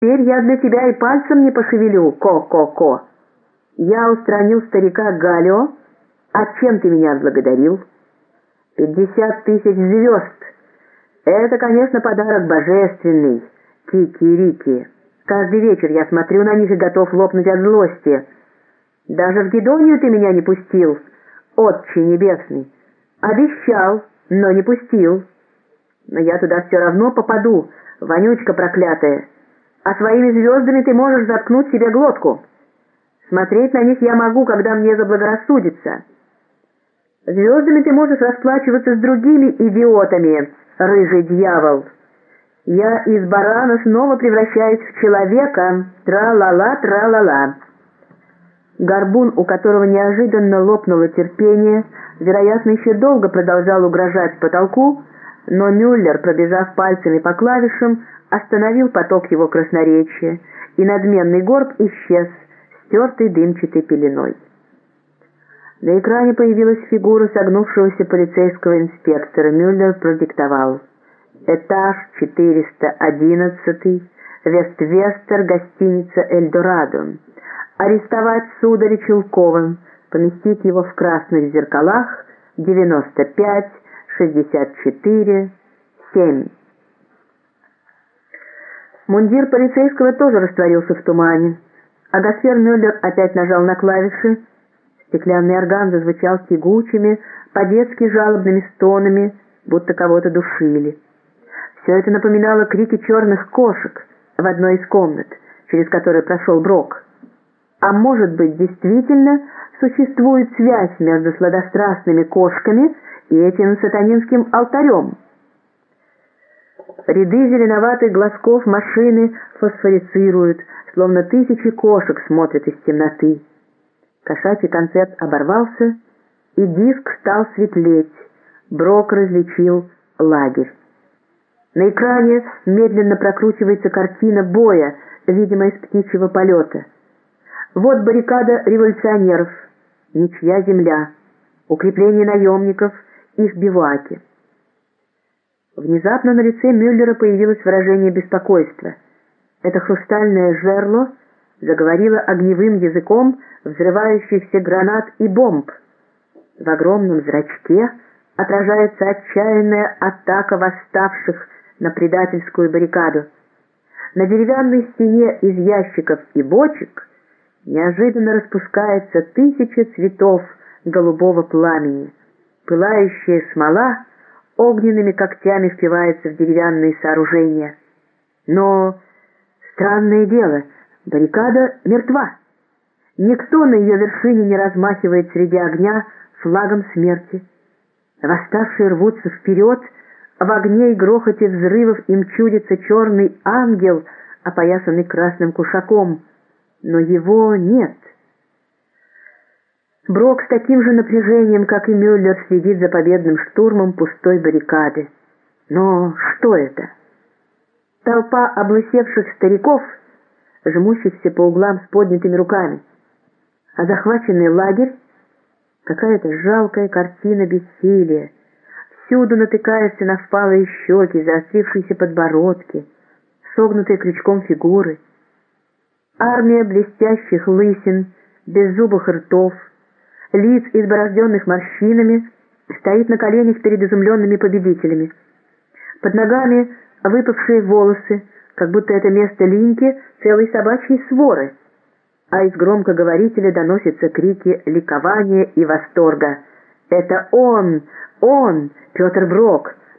Теперь я для тебя и пальцем не пошевелю, ко-ко-ко. Я устранил старика Галио, а чем ты меня отблагодарил? Пятьдесят тысяч звезд. Это, конечно, подарок божественный, Кики-Рики. Каждый вечер я смотрю на них и готов лопнуть от злости. Даже в Гедонию ты меня не пустил, Отче Небесный. Обещал, но не пустил. Но я туда все равно попаду, вонючка проклятая. А своими звездами ты можешь заткнуть себе глотку. Смотреть на них я могу, когда мне заблагорассудится. Звездами ты можешь расплачиваться с другими идиотами, рыжий дьявол. Я из барана снова превращаюсь в человека. Тра-ла-ла, тра-ла-ла. Горбун, у которого неожиданно лопнуло терпение, вероятно, еще долго продолжал угрожать потолку, но Мюллер, пробежав пальцами по клавишам, остановил поток его красноречия, и надменный горб исчез, стертый дымчатой пеленой. На экране появилась фигура согнувшегося полицейского инспектора. Мюллер продиктовал. Этаж 411, Вест-Вестер, гостиница «Эльдорадо». Арестовать сударя Челкова, поместить его в красных зеркалах 95, 64, 7. Мундир полицейского тоже растворился в тумане. А Гасфер Мюллер опять нажал на клавиши. Стеклянный орган зазвучал тягучими, по-детски жалобными стонами, будто кого-то душили. Все это напоминало крики черных кошек в одной из комнат, через которые прошел Брок. А может быть, действительно существует связь между сладострастными кошками и этим сатанинским алтарем? Ряды зеленоватых глазков машины фосфорицируют, словно тысячи кошек смотрят из темноты. Кошачий концерт оборвался, и диск стал светлеть. Брок различил лагерь. На экране медленно прокручивается картина боя, видимо, из птичьего полета. Вот баррикада революционеров, ничья земля, укрепление наемников, их биваки. Внезапно на лице Мюллера появилось выражение беспокойства. Это хрустальное жерло заговорило огневым языком взрывающихся гранат и бомб. В огромном зрачке отражается отчаянная атака восставших на предательскую баррикаду. На деревянной стене из ящиков и бочек неожиданно распускается тысяча цветов голубого пламени. Пылающая смола огненными когтями впивается в деревянные сооружения. Но странное дело, баррикада мертва. Никто на ее вершине не размахивает среди огня флагом смерти. Восставшие рвутся вперед, в огне и грохоте взрывов им чудится черный ангел, опоясанный красным кушаком, но его нет. Брок с таким же напряжением, как и Мюллер, следит за победным штурмом пустой баррикады. Но что это? Толпа облысевших стариков, жмущихся по углам с поднятыми руками. А захваченный лагерь — какая-то жалкая картина бессилия, Всюду натыкаешься на впалые щеки, заострившиеся подбородки, согнутые крючком фигуры. Армия блестящих лысин, беззубых ртов, лиц, изборожденных морщинами, стоит на коленях перед изумленными победителями. Под ногами выпавшие волосы, как будто это место линьки целой собачьей своры, а из громкоговорителя доносятся крики ликования и восторга. «Это он! Он! Петр Брок!»